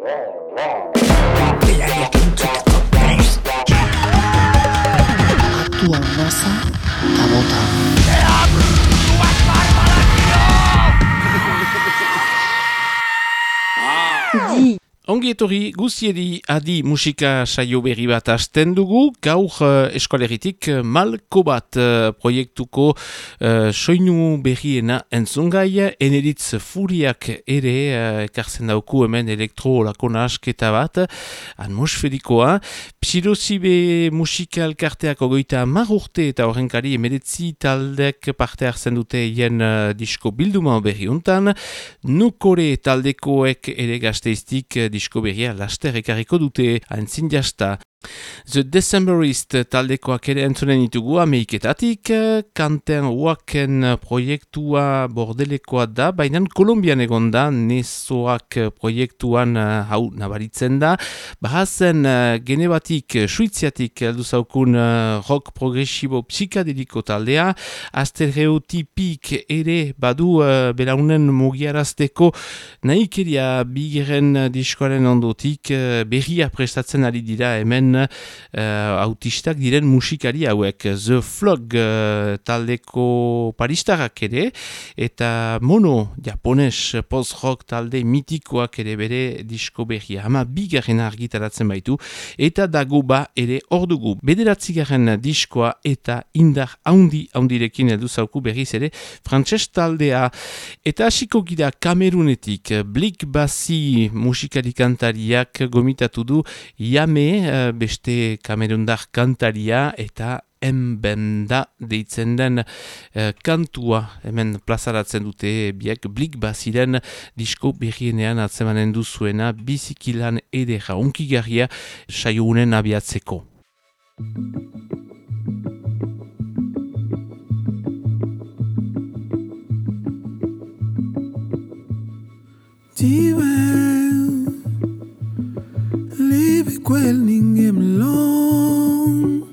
roar, roar. Ongi etorri guziedi adi musika saio berri bat hasten dugu, gaur uh, eskoleritik uh, malko bat uh, proiektuko uh, soinu berriena entzungai, eneritz furiak ere uh, ekartzen dauku hemen elektro lako nahasketa bat, atmosferikoa, psilozibe musikal karteak ogoita mar urte eta horrenkari emeretzi taldek parte hartzen dute hien uh, disko bilduma berri untan, nukore taldekoek ere gazteiztik uh, disko berria laster ekarriko dute haintzin jasta. The Decemberist taldekoak ere entzunen ditugu ameiketatik, kanten uaken proiektua bordelekoa da, baina Kolombian egon da, nezoak proiektuan uh, hau nabaritzen da, bahazen uh, genebatik, suiziatik heldu zaukun uh, rock progresibo psikadeliko taldea, astereotipik ere badu belaunen mugiarazteko nahikeria bigeren diskoaren ondotik berria prestatzen ari dira hemen uh, autistak diren musikari hauek. The Flog uh, taldeko paristarrak ere, eta mono japones post-rock talde mitikoak ere bere disko berria. Hama bigarren argitaratzen baitu, eta dago ba ere ordugu. Bederatzigarren diskoa eta indar haundi haundirekin heldu zauku berriz ere frantses taldea. Eta hasiko gira kamerunetik, Blik Basi musikari kantariak gomitatu du Yame, uh, beste kamerundar kantaria eta enbenda deitzen den eh, kantua hemen plazaratzen dute biak blik baziren disko berrienean atzemanen duzuena bizikilan edera unkigarria saiounen abiatzeko. Diwen kwelningem long.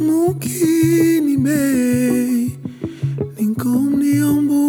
Mukini be ninkom ni ombu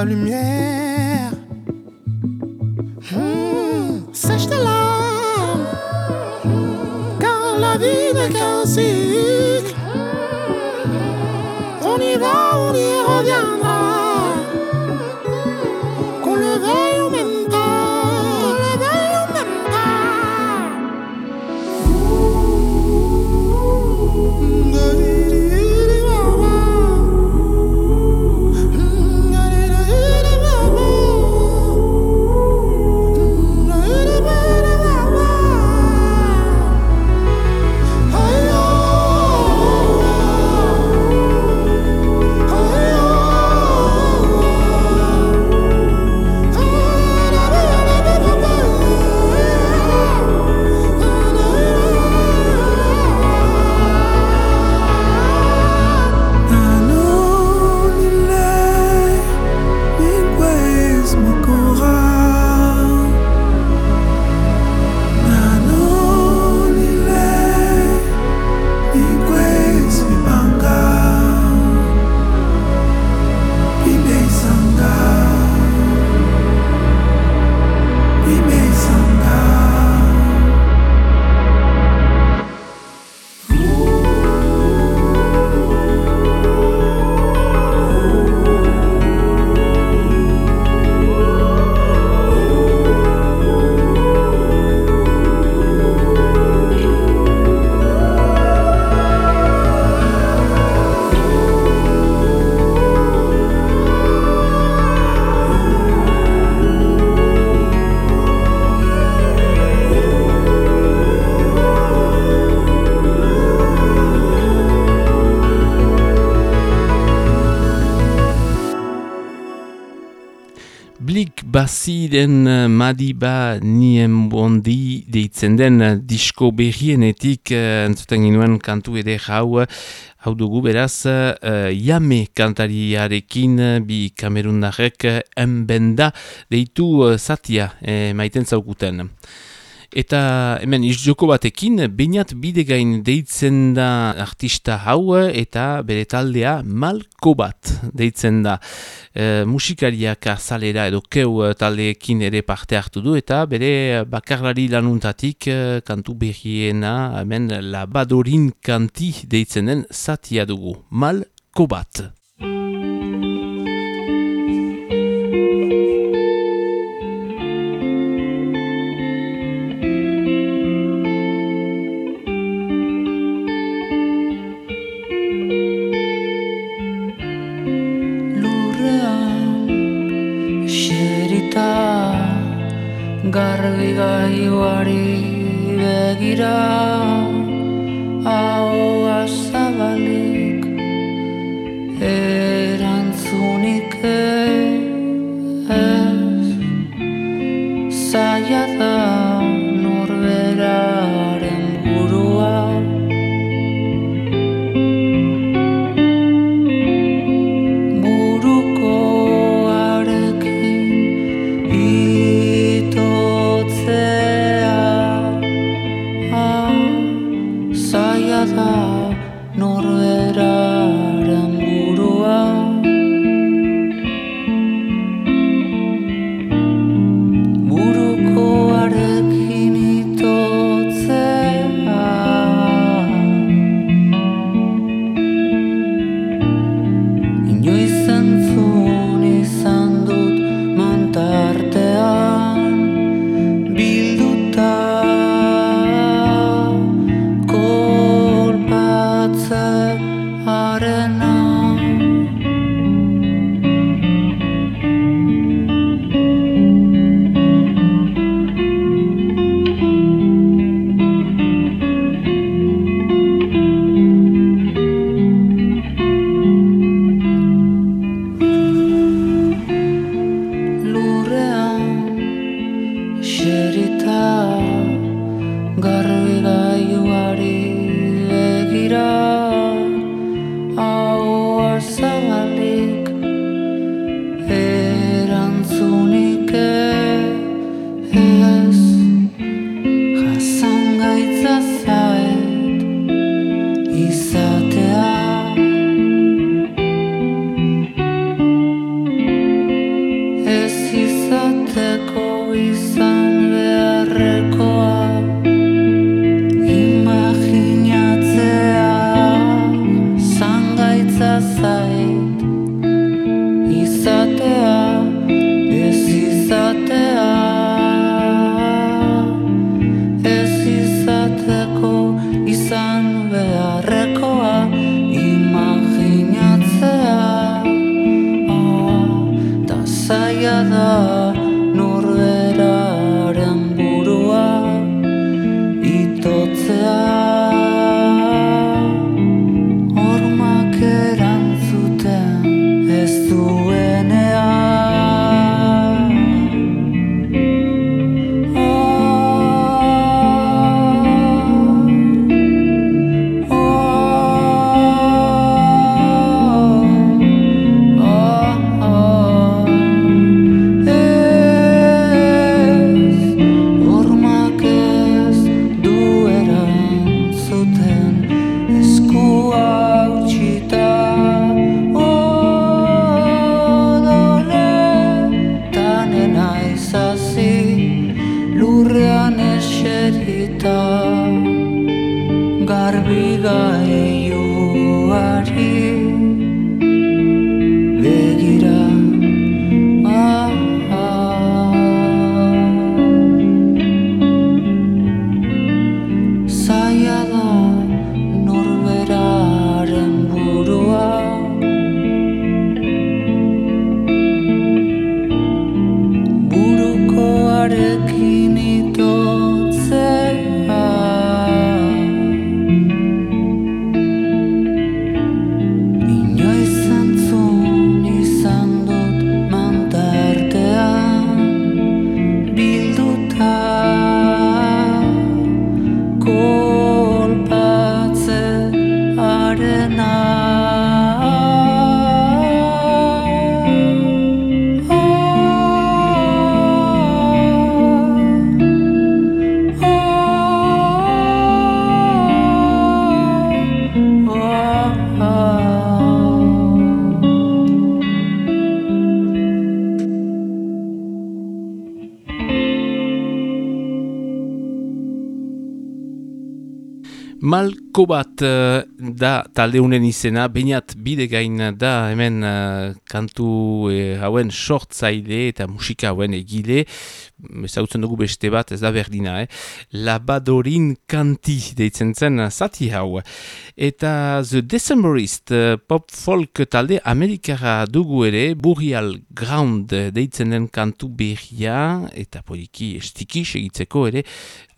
la lumière. Baziren uh, Madiba nien bondi deitzen den uh, disko berrienetik uh, entzuten ginuen kantu ere jau hau dugu beraz uh, jame kantariarekin bi kamerundarek uh, enbenda deitu uh, zatia uh, maiten zaukuten. Eta hemen izjoko batekin, bainat bidegain deitzen da artista hau eta bere taldea malko bat deitzen da. E, musikariak azalera edo keu taldeekin ere parte hartu du eta bere bakarlari lanuntatik e, kantu berriena hemen labadorin kanti deitzen den zatia dugu. Malko bat. Garbi gaioari begira hau azabalik erantzunik Malko bat eh, da taldeunen izena, bainat bide gain da hemen eh, kantu eh, hauen sortzaile eta musika hauen egile, ezautzen dugu beste bat, ez da berdina, eh? Labadorin kanti deitzen zen zati hau. Eta The Decemberist pop folk talde amerikara dugu ere, Burial Ground deitzen den kantu berria, eta poliki estiki segitzeko ere,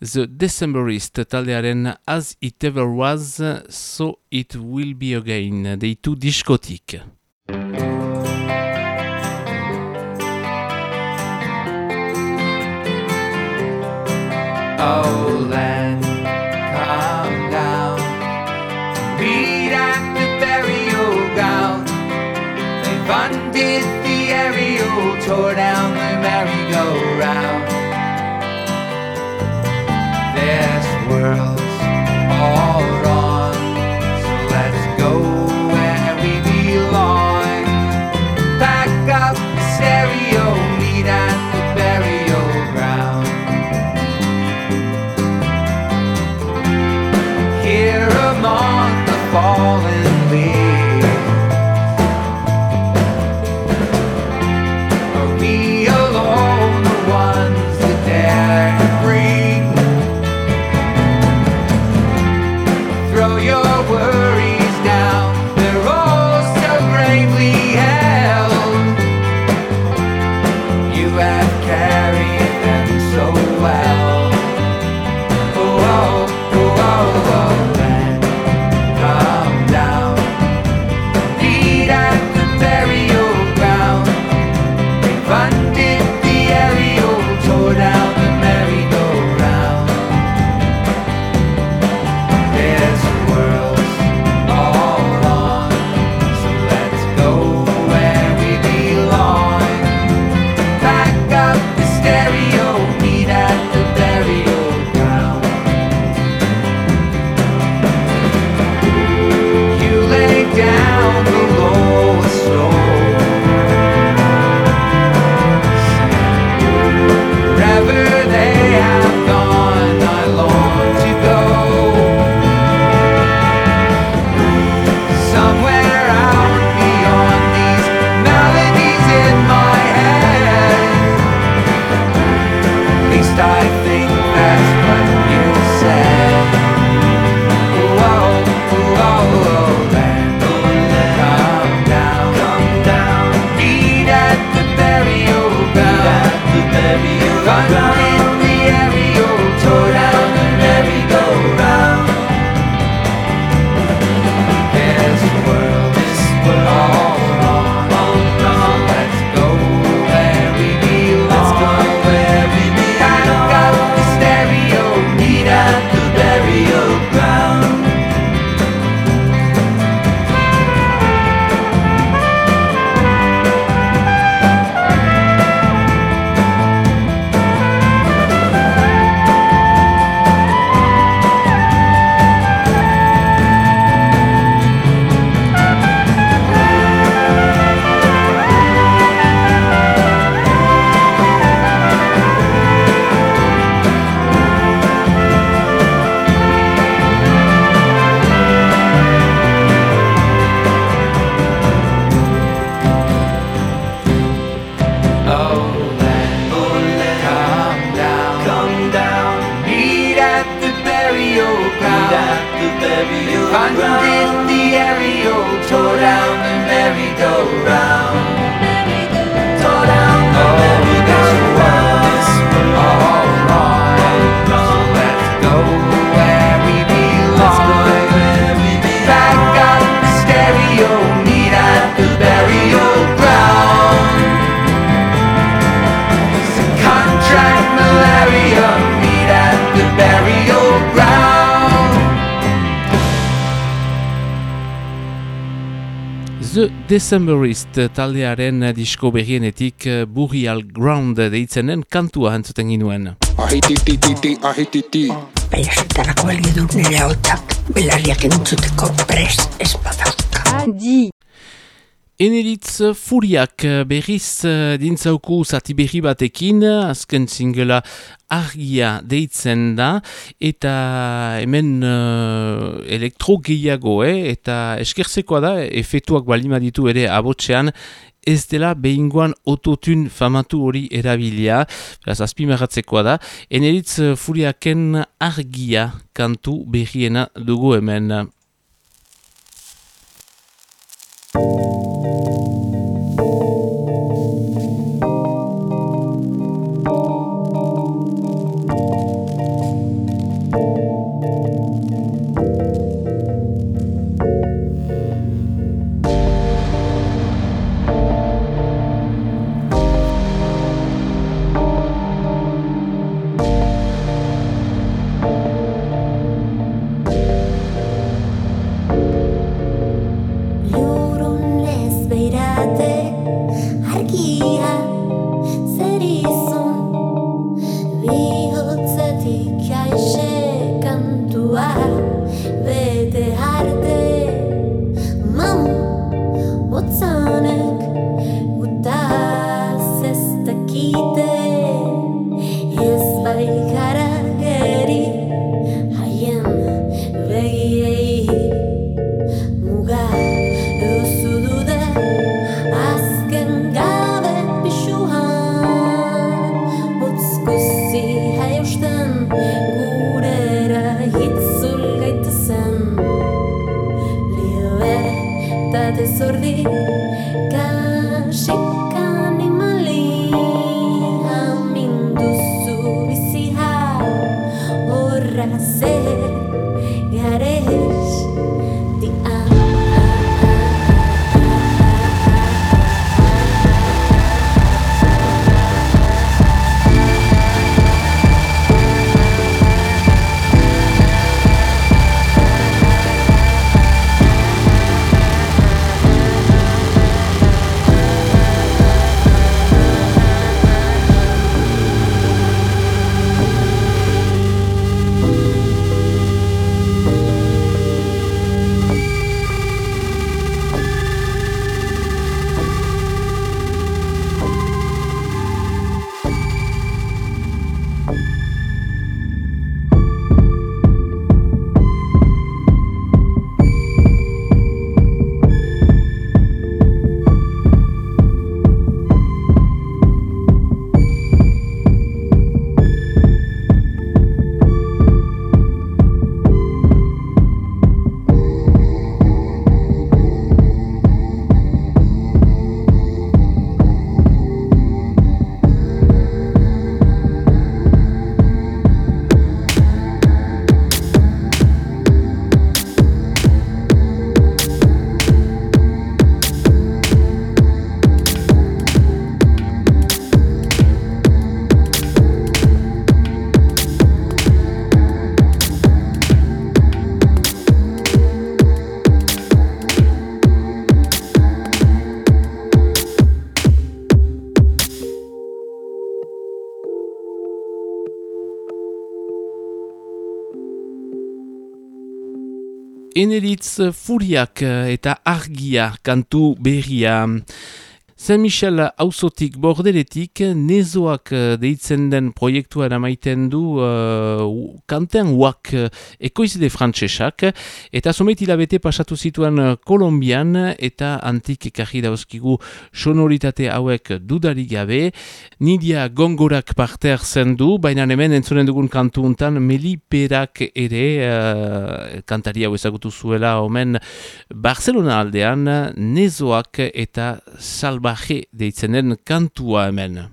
The Decemberist taldearen As It Ever Was, So It Will Be Again, deitu diskotik. Oh, down. Meet at the burial ground. They've undid the aerial, tore down the merry-go-round. This world's falling the aerial, tore down the merry-go-round. Decemberist taldearen disko berrienetik eh, Burial Ground deitzenen kantua entzuten ginuen. Ahititititi, ahititi. Baina zutarako balio du nire hautak belarriak entzuteko prest ez badauka. Adi. Eneritz furiak eh, berriz eh, dintzauku zati berri batekin, azken singela argia deitzen da, eta hemen uh, elektro gehiago, eh? eta eskertzekoa da, efetuak balima ditu ere abotxean, ez dela behingoan ototun famatu hori erabilia, beraz azpimarratzekoa da, eneritz furiaken argia kantu berriena dugu hemen. Eneritz furiak eh, eta argia kantu berria. Saint Michel auzotik bordeletik nezoak eh, deitzen den proiektua eramaiten du uh, kantean uak uh, ekoizide frantsesak. Eta somet hilabete pasatu zituen Kolombian eta antik ekarri dauzkigu sonoritate hauek dudarik gabe. Nidia gongorak parte hartzen du, baina hemen entzunen dugun kantu untan Meliperak ere uh, kantari hau ezagutu zuela omen Barcelona aldean nezoak eta salbaje deitzenen kantua hemen.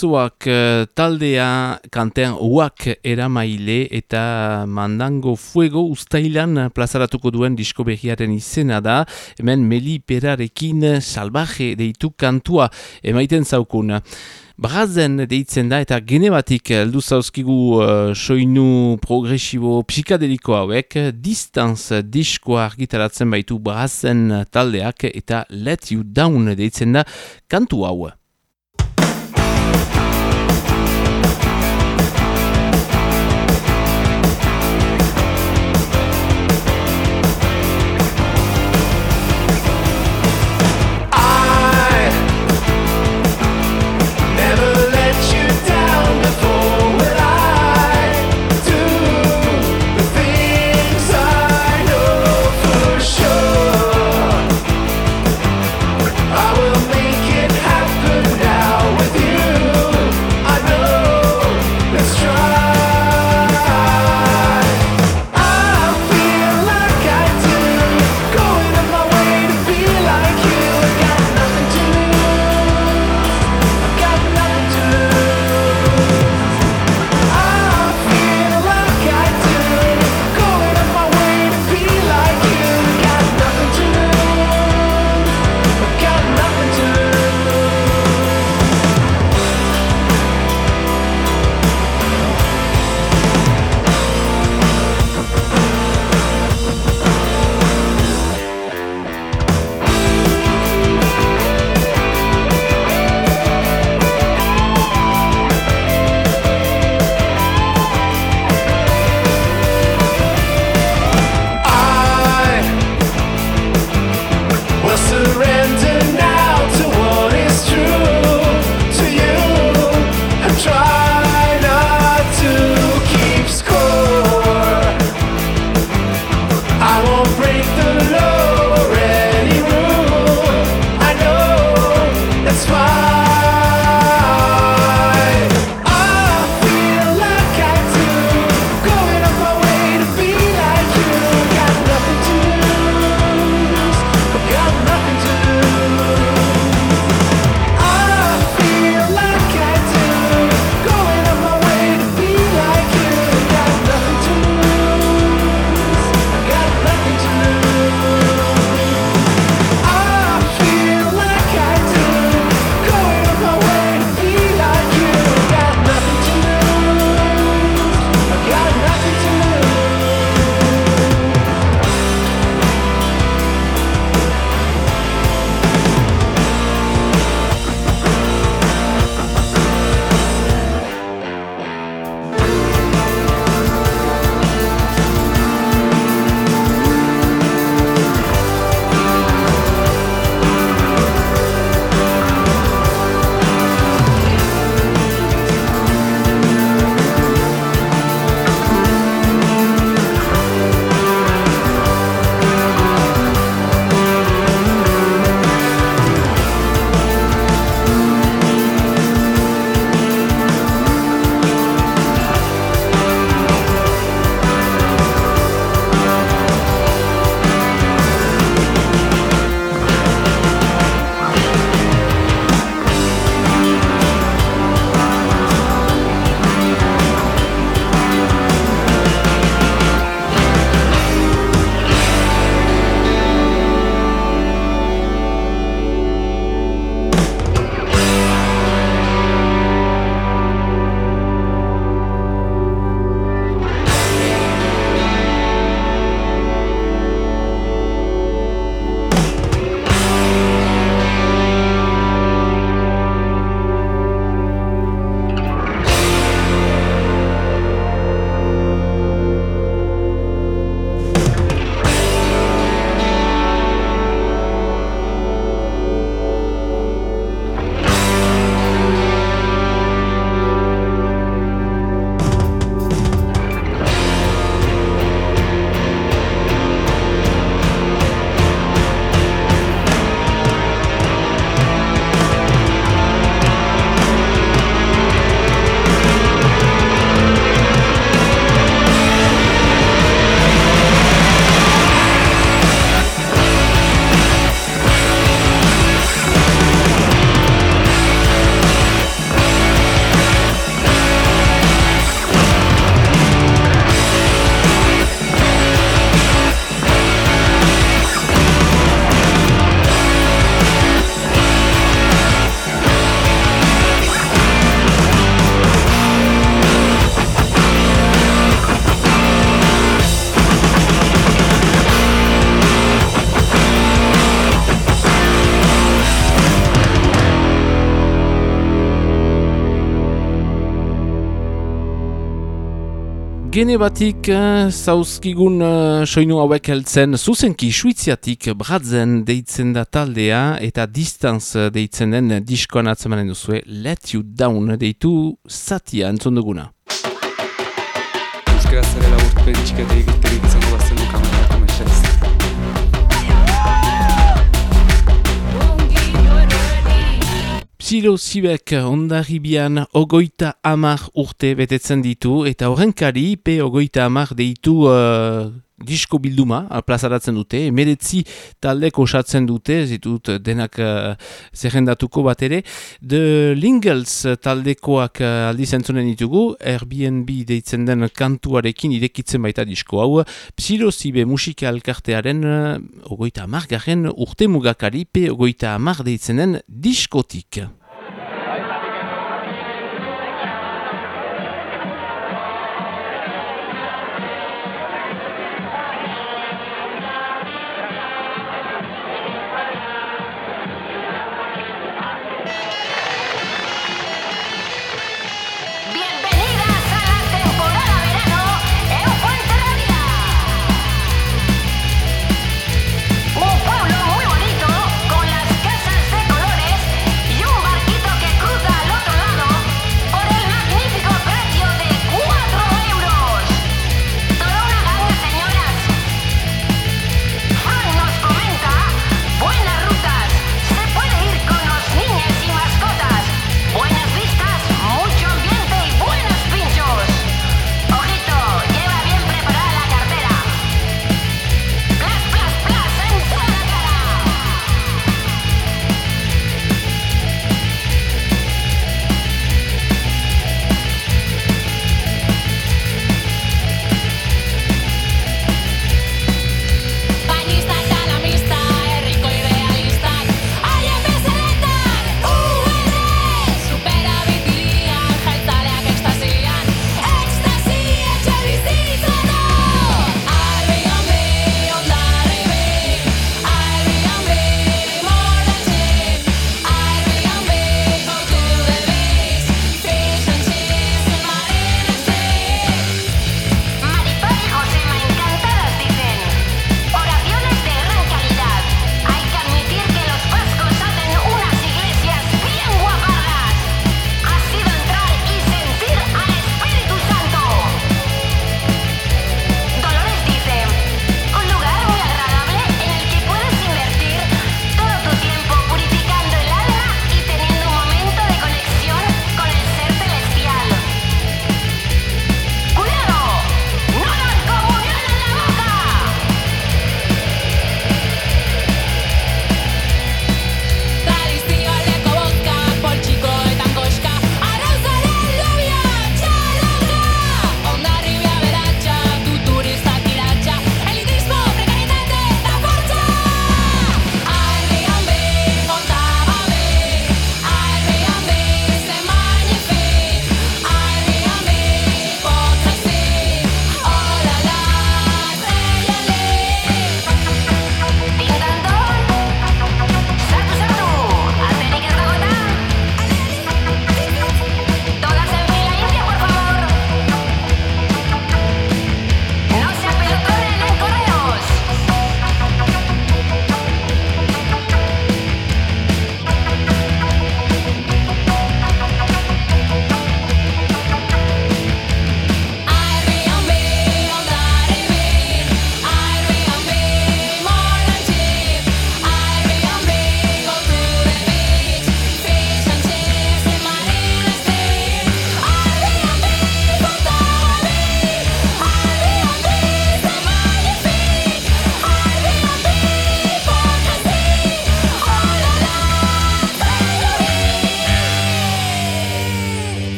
Arzuak eh, taldea kantean uak eramaile eta mandango fuego ustailan plazaratuko duen disko behiaren izena da, hemen meli perarekin salvaje deitu kantua emaiten zaukun. Brazen deitzen da eta genebatik heldu zauzkigu uh, soinu progresibo psikadeliko hauek, distanz diskoa argitaratzen baitu Brazen taldeak eta let you down deitzen da kantu hauek. Gene batik uh, zauzkigun uh, soinu hauek heltzen. Zuzenki suiziatik bratzen deitzen da taldea eta distanz deitzen den diskoan atzemanen duzue. Let You Down deitu satia entzun duguna. Euskara zarela urpen txikaterik egiterik izango bazten du Psilo Zibek ondarribian ogoita amar urte betetzen ditu eta horrenkari pe ogoita amar deitu uh, disko bilduma uh, plazaratzen dute, emeretzi taldeko osatzen dute, zitut denak uh, zerrendatuko bat ere. The Lingles taldekoak uh, aldiz entzunen ditugu, Airbnb deitzen den kantuarekin irekitzen baita disko hau, Psilo Zibe musika elkartearen uh, ogoita amar garen urte mugakari pe ogoita amar deitzen den diskotik.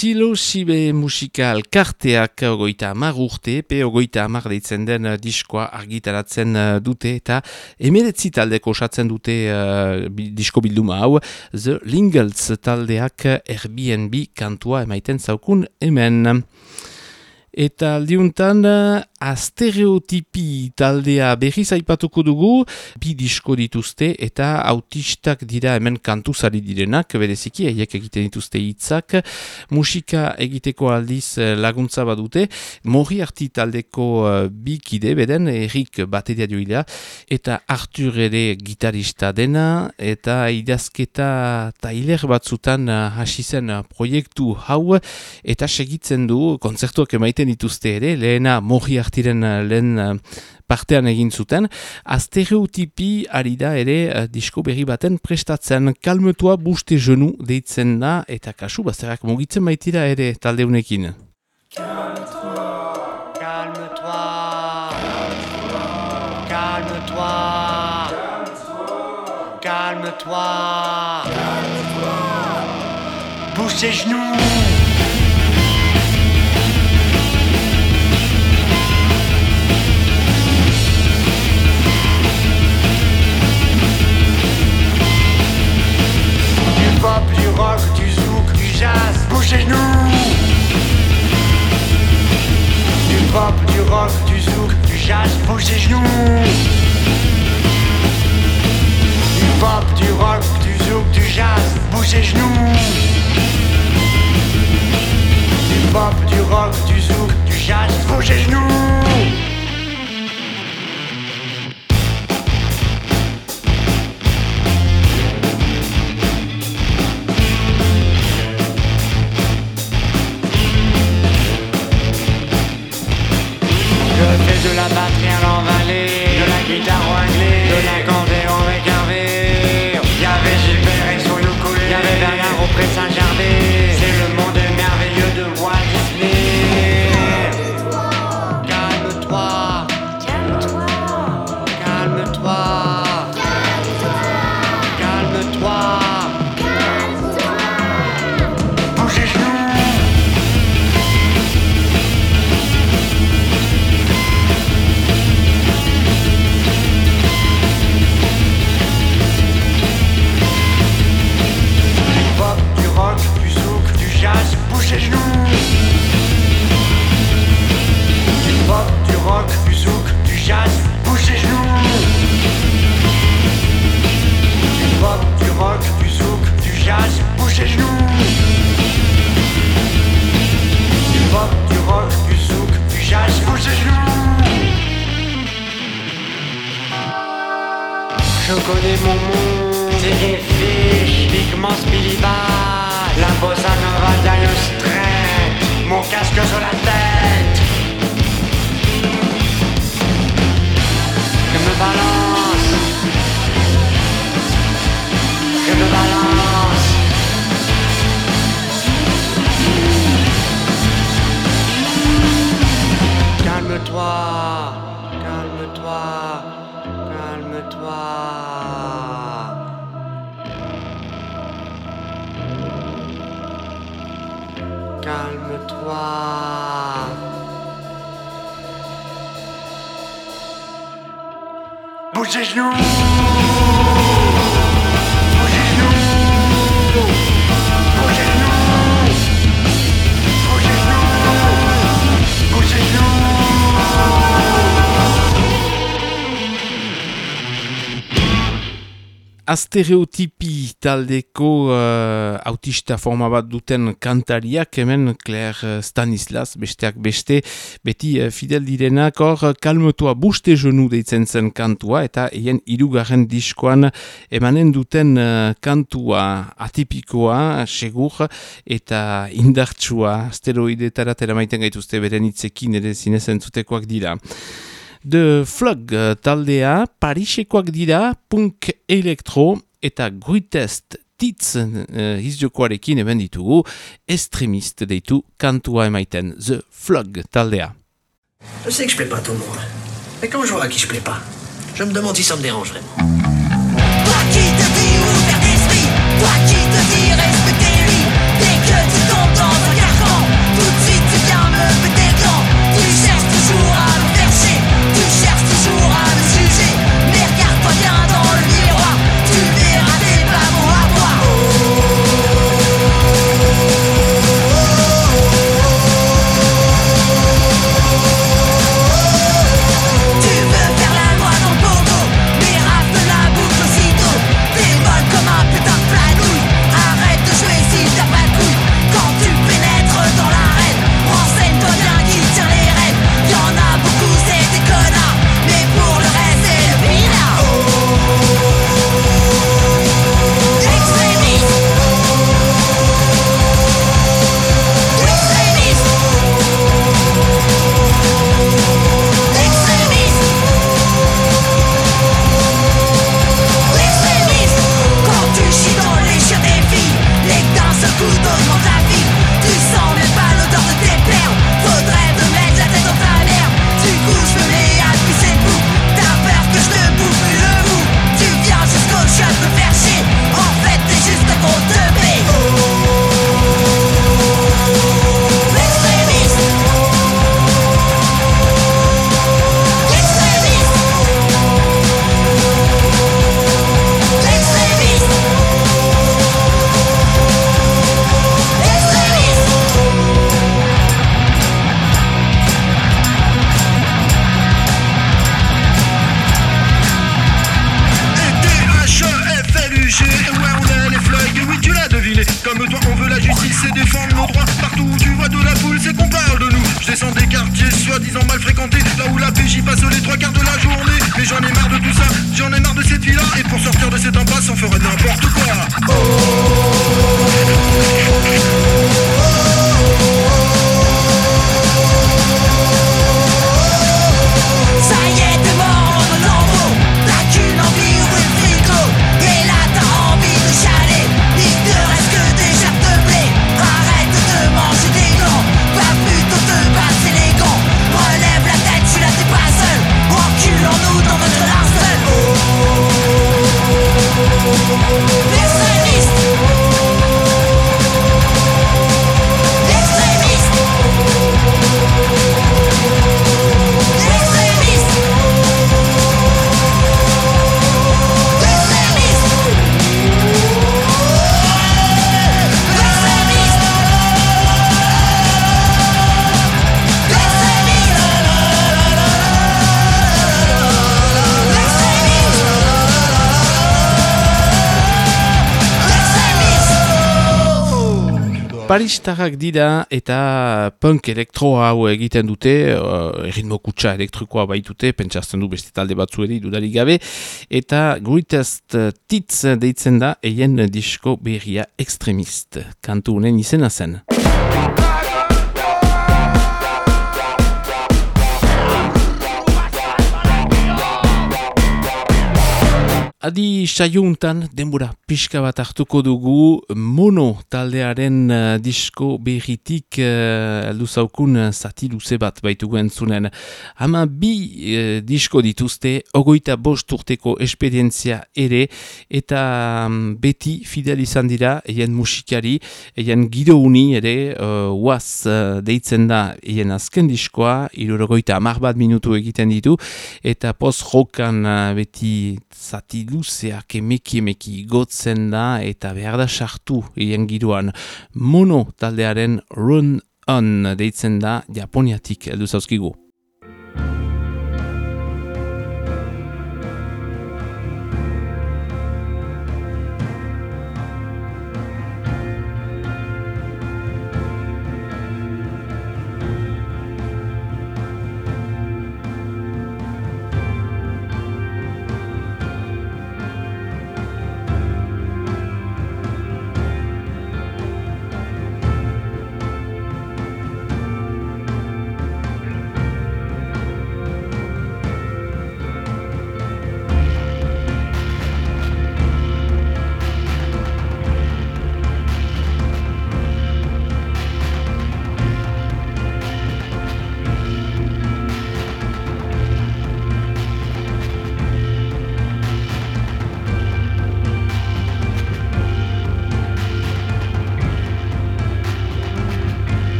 Psilosibe musikal karteak ogoita amar urte, pe ogoita amar deitzen den uh, diskoa argitaratzen uh, dute eta emeretzi taldeko osatzen dute uh, disko bilduma hau, The Lingles taldeak Airbnb kantua emaiten zaukun hemen. Eta aldiuntan, astereotipi taldea berriz aipatuko dugu, bi disko dituzte eta autistak dira hemen kantuzari direnak, bereziki, haiek egiten dituzte hitzak, musika egiteko aldiz laguntza badute, morri arti taldeko uh, bi kide, beden, errik bateria joilea, eta Artur ere gitarista dena, eta idazketa tailer batzutan uh, hasi zen proiektu hau, eta segitzen du, kontzertuak emaiten dituzte ere, lehena morri artiren uh, lehen uh, partean egin zuten, astereotipi ari da ere uh, disko berri baten prestatzen kalmetua buste jenu deitzen da, eta kasu bazterak mugitzen baitira ere taldeunekin. Calme-toi. Calme-toi. Bouge tes genoux. Rock, du zouk, du jazz. Bouge tes genoux. Du pop, du rock, du zouk, du jazz. Bouge tes genoux pop, du rock, du zouk, du jazz, bouge les genoux. Du pop, du rock, du zouk, du jazz, bouge Astereotipi taldeko uh, autista forma bat duten kantariak hemen Claire Stanislas besteak beste beti uh, fidel direnak hor kalmetua buste jonu deitzen zen kantua eta hien irugarren diskoan emanen duten uh, kantua atipikoa, segur eta indartsua asteroidetara teramaiten gaituzte beren hitzekin ere zinezen zutekoak dira. The Flug uh, taldea Parisekoak dira punk elektro eta greatest titz uh, izjokoarekin eben ditugu estremist deitu kantua emaiten The Flug taldea. Je sais que je plais pas tout le monde. Mais quand je vois à qui je plais pas, je me demande si ça me dérange vraiment. Paristarrak dira eta punk elektro hau egiten dute, uh, ritmo kutsa elektrikoa baitute, pentsazten du beste talde batzueri dudarik gabe, eta Greatest Tits deitzen da eien disko berria extremist. Kantu honen izena zen. Adi saiuntan denbora pixka bat hartuko dugu mono taldearen uh, disko berritik uh, zaukun uh, zati luze bat baitugu entzunen. Hama bi uh, disko dituzte, ogoita bost urteko esperientzia ere, eta um, beti fidel izan dira, eien musikari, eien giro uni ere, uh, uaz uh, deitzen da eien azken diskoa, irurogoita amar bat minutu egiten ditu, eta post-rokan uh, beti zati luzeak emeki emeki gotzen da eta behar da sartu hien giroan mono taldearen run on deitzen da japoniatik heldu zauzkigu.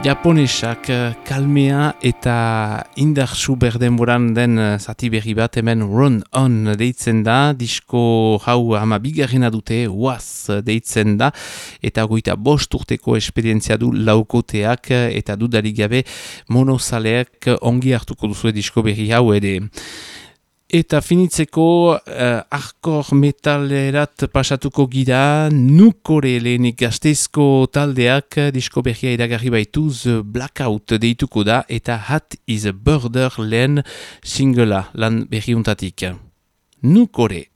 Japonesak eh, kalmea eta indartsu berdenboran den eh, zati berri bat hemen Run On deitzen da, disko hau ama bigarrena dute, was deitzen da, eta goita bost urteko esperientzia du laukoteak eta dudarik gabe monozaleak ongi hartuko duzu disko berri hau ere. Eta finitzeko uh, arkor metalerat pasatuko gira nukore lehenik gazteizko taldeak disko behia iragarri baituz blackout deituko da eta hat is a border lehen singela lan behiuntatik. Nukore.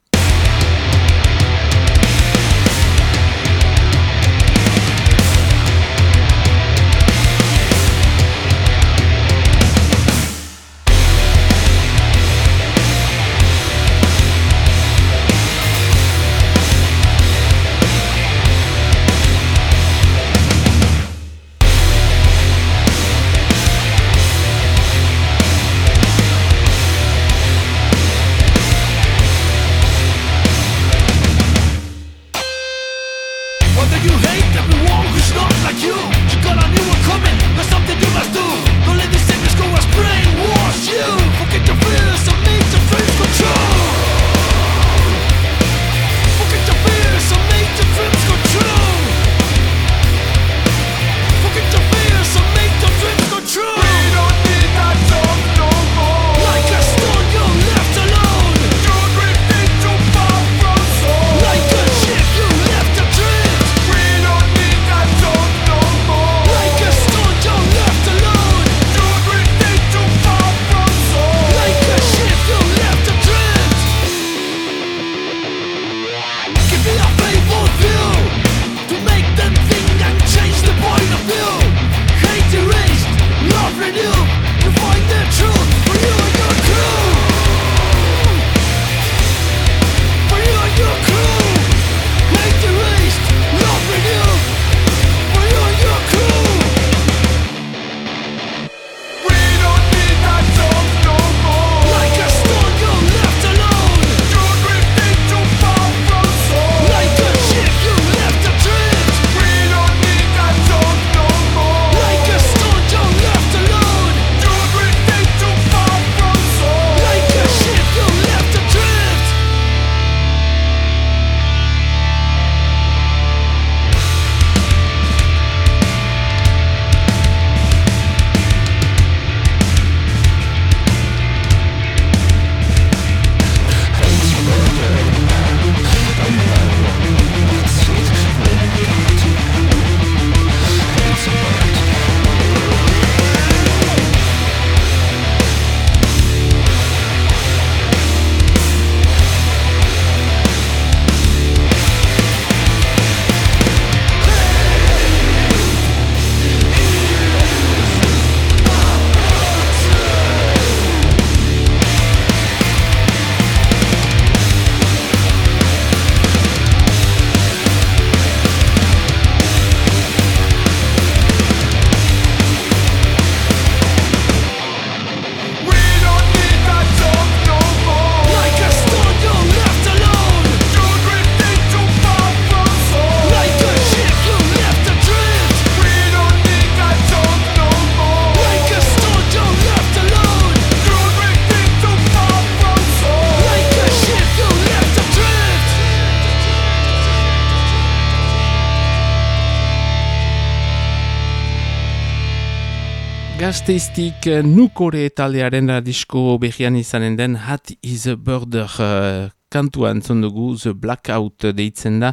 Gazteiztik nukore taldearen disko behian izanen den Hat is a Border uh, kantua entzun dugu, The Blackout deitzen da,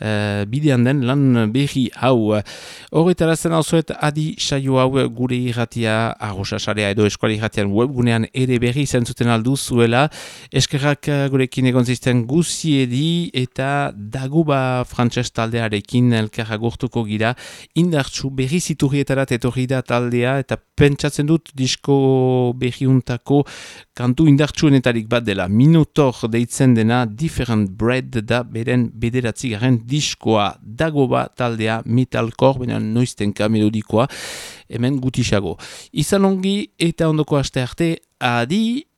uh, bidean den lan behi hau. Horretara zen hau adi saio hau gure irratia, arrosasarea edo eskuali irratian webgunean ere berri zentzuten aldu zuela, eskerrak gurekin egon zisten guziedi eta daguba frantses taldearekin elkarra gortuko gira, indartsu berri ziturrietarat etorri da taldea eta pentsatzen dut disko behiuntako kantu indartsuenetarik bat dela. Minutor deitzen dena Different Bread da beren bederatzi garen diskoa dago ba taldea metalcore, baina noiztenka melodikoa, hemen gutisago. Izan ongi eta ondoko aste arte, adi!